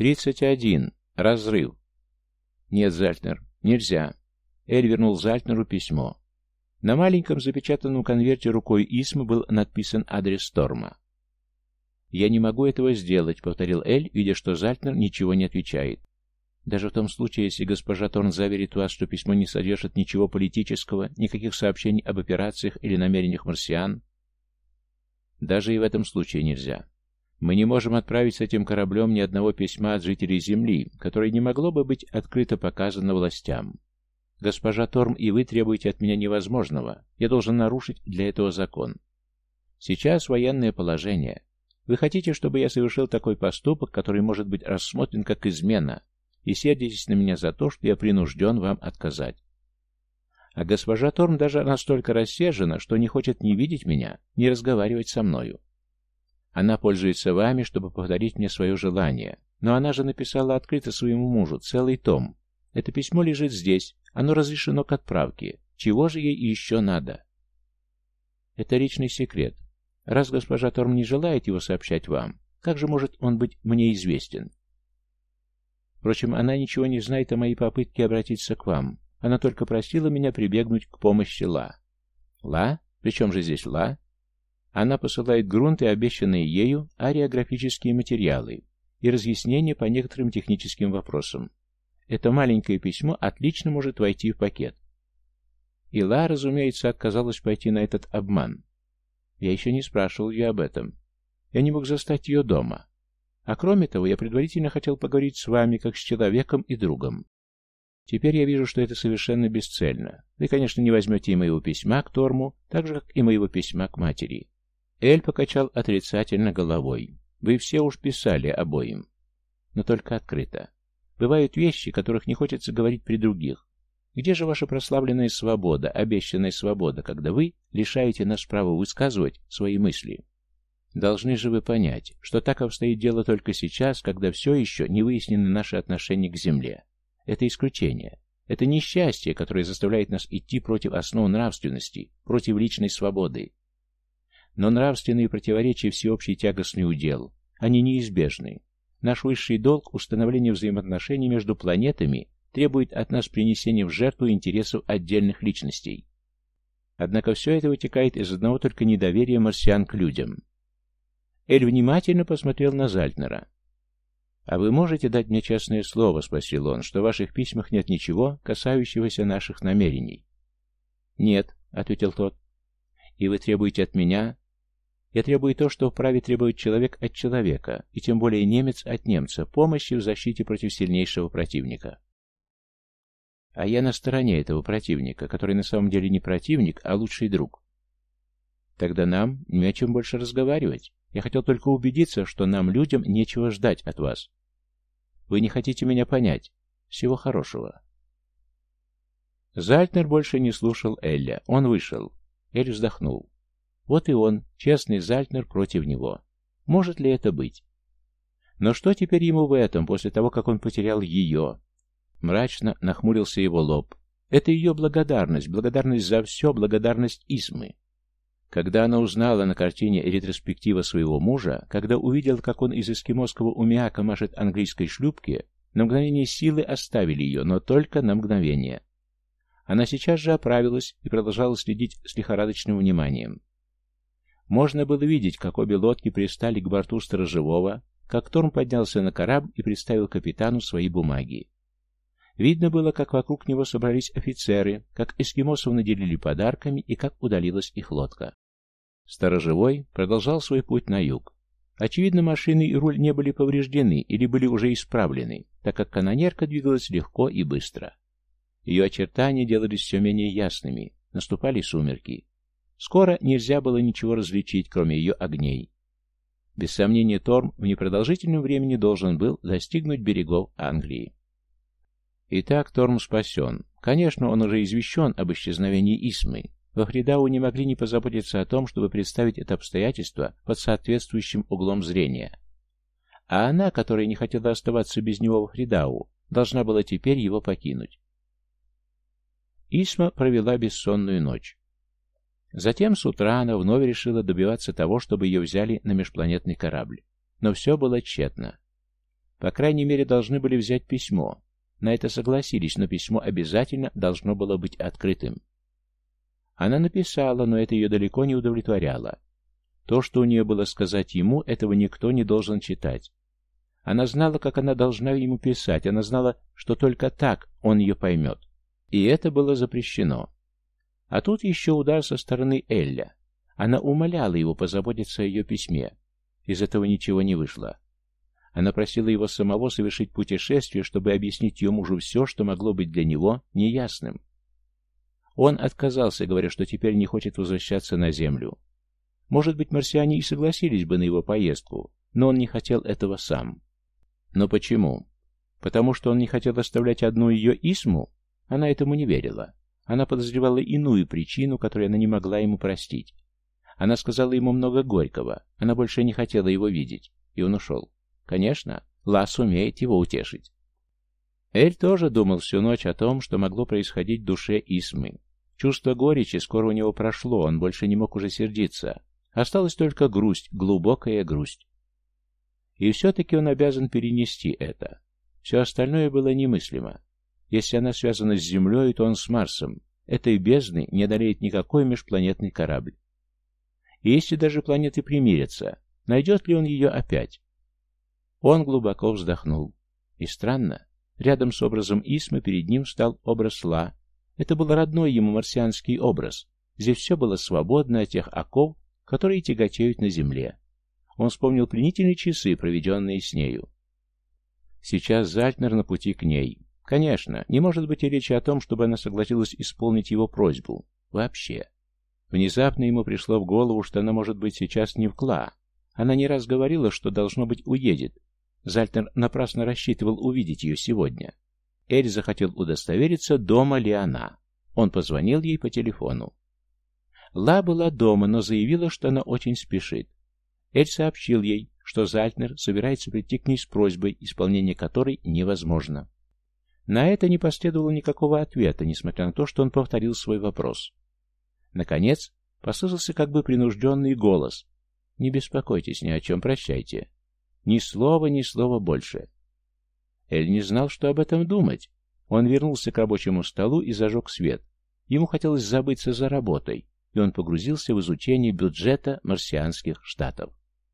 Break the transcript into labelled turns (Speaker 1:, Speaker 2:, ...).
Speaker 1: «Тридцать один. Разрыв». «Нет, Зальтнер, нельзя». Эль вернул Зальтнеру письмо. На маленьком запечатанном конверте рукой Исма был надписан адрес Сторма. «Я не могу этого сделать», — повторил Эль, видя, что Зальтнер ничего не отвечает. «Даже в том случае, если госпожа Торн заверит вас, что письмо не содержит ничего политического, никаких сообщений об операциях или намерениях марсиан?» «Даже и в этом случае нельзя. Мы не можем отправить с этим кораблем ни одного письма от жителей Земли, которое не могло бы быть открыто показано властям. Госпожа Торм, и вы требуете от меня невозможного. Я должен нарушить для этого закон. Сейчас военное положение. Вы хотите, чтобы я совершил такой поступок, который может быть рассмотрен как измена, и сердитесь на меня за то, что я принужден вам отказать. А госпожа Торм даже настолько рассержена, что не хочет ни видеть меня, ни разговаривать со мною. Она пользуется вами, чтобы повторить мне свое желание, но она же написала открыто своему мужу целый том. Это письмо лежит здесь, оно разрешено к отправке. Чего же ей еще надо? Это личный секрет. Раз госпожа Торм не желает его сообщать вам, как же может он быть мне известен? Впрочем, она ничего не знает о моей попытке обратиться к вам. Она только просила меня прибегнуть к помощи Ла. Ла? Причем же здесь Ла? Она посылает грунт и обещанные ею ариографические материалы и разъяснения по некоторым техническим вопросам. Это маленькое письмо отлично может войти в пакет. Ила, разумеется, отказалась пойти на этот обман. Я еще не спрашивал ее об этом. Я не мог застать ее дома. А кроме того, я предварительно хотел поговорить с вами, как с человеком и другом. Теперь я вижу, что это совершенно бесцельно. Вы, конечно, не возьмете и моего письма к Торму, так же, как и моего письма к матери. Эль покачал отрицательно головой. Вы все уж писали обоим. Но только открыто. Бывают вещи, которых не хочется говорить при других. Где же ваша прославленная свобода, обещанная свобода, когда вы лишаете нас права высказывать свои мысли? Должны же вы понять, что так обстоит дело только сейчас, когда все еще не выяснены наши отношения к Земле. Это исключение. Это несчастье, которое заставляет нас идти против основ нравственности, против личной свободы. Но нравственные противоречия всеобщий тягостный удел. Они неизбежны. Наш высший долг – установление взаимоотношений между планетами требует от нас принесения в жертву интересов отдельных личностей. Однако все это вытекает из одного только недоверия марсиан к людям. Эль внимательно посмотрел на Зальтнера. «А вы можете дать мне честное слово?» — спросил он, — «что в ваших письмах нет ничего, касающегося наших намерений». «Нет», — ответил тот. «И вы требуете от меня я требую то, что вправе требовать человек от человека, и тем более немец от немца, помощи в защите против сильнейшего противника. А я на стороне этого противника, который на самом деле не противник, а лучший друг. Тогда нам не о чем больше разговаривать. Я хотел только убедиться, что нам, людям, нечего ждать от вас. Вы не хотите меня понять. Всего хорошего. Зальтнер больше не слушал Элля. Он вышел. Эль вздохнул. Вот и он, честный Зальтнер против него. Может ли это быть? Но что теперь ему в этом, после того, как он потерял ее? Мрачно нахмурился его лоб. Это ее благодарность, благодарность за все, благодарность Исмы. Когда она узнала на картине ретроспектива своего мужа, когда увидела, как он из эскимосского умяка машет английской шлюпке, на мгновение силы оставили ее, но только на мгновение. Она сейчас же оправилась и продолжала следить с лихорадочным вниманием. Можно было видеть, как обе лодки пристали к борту сторожевого, как Торм поднялся на корабль и представил капитану свои бумаги. Видно было, как вокруг него собрались офицеры, как эскимосов наделили подарками и как удалилась их лодка. Сторожевой продолжал свой путь на юг. Очевидно, машины и руль не были повреждены или были уже исправлены, так как канонерка двигалась легко и быстро. Ее очертания делались все менее ясными, наступали сумерки. Скоро нельзя было ничего различить, кроме ее огней. Без сомнения, Торм в непродолжительном времени должен был достигнуть берегов Англии. Итак, Торм спасен. Конечно, он уже извещен об исчезновении Исмы. Во Фридау не могли не позаботиться о том, чтобы представить это обстоятельство под соответствующим углом зрения. А она, которая не хотела оставаться без него во Фридау, должна была теперь его покинуть. Исма провела бессонную ночь. Затем с утра она вновь решила добиваться того, чтобы ее взяли на межпланетный корабль. Но все было тщетно. По крайней мере, должны были взять письмо. На это согласились, но письмо обязательно должно было быть открытым. Она написала, но это ее далеко не удовлетворяло. То, что у нее было сказать ему, этого никто не должен читать. Она знала, как она должна ему писать, она знала, что только так он ее поймет. И это было запрещено. А тут еще удар со стороны Элля. Она умоляла его позаботиться о ее письме. Из этого ничего не вышло. Она просила его самого совершить путешествие, чтобы объяснить ее мужу все, что могло быть для него неясным. Он отказался, говоря, что теперь не хочет возвращаться на Землю. Может быть, марсиане и согласились бы на его поездку, но он не хотел этого сам. Но почему? Потому что он не хотел оставлять одну ее Исму? Она этому не верила. Она подозревала иную причину, которую она не могла ему простить. Она сказала ему много горького. Она больше не хотела его видеть. И он ушел. Конечно, Лас умеет его утешить. Эль тоже думал всю ночь о том, что могло происходить в душе Исмы. Чувство горечи скоро у него прошло, он больше не мог уже сердиться. Осталась только грусть, глубокая грусть. И все-таки он обязан перенести это. Все остальное было немыслимо. Если она связана с Землей, то он с Марсом. Этой бездны не одолеет никакой межпланетный корабль. И если даже планеты примирятся, найдет ли он ее опять? Он глубоко вздохнул. И странно, рядом с образом Исмы перед ним стал образ Ла. Это был родной ему марсианский образ. Здесь все было свободно от тех оков, которые тяготеют на Земле. Он вспомнил пленительные часы, проведенные с нею. Сейчас Зальтнер на пути к ней. Конечно, не может быть и речи о том, чтобы она согласилась исполнить его просьбу. Вообще. Внезапно ему пришло в голову, что она может быть сейчас не в Кла. Она не раз говорила, что, должно быть, уедет. Зальтнер напрасно рассчитывал увидеть ее сегодня. Эль захотел удостовериться, дома ли она. Он позвонил ей по телефону. Ла была дома, но заявила, что она очень спешит. Эль сообщил ей, что Зальтнер собирается прийти к ней с просьбой, исполнение которой невозможно. На это не последовало никакого ответа, несмотря на то, что он повторил свой вопрос. Наконец, послышался как бы принужденный голос. «Не беспокойтесь ни о чем, прощайте. Ни слова, ни слова больше». Эль не знал, что об этом думать. Он вернулся к рабочему столу и зажег свет. Ему хотелось забыться за работой, и он погрузился в изучение бюджета марсианских штатов.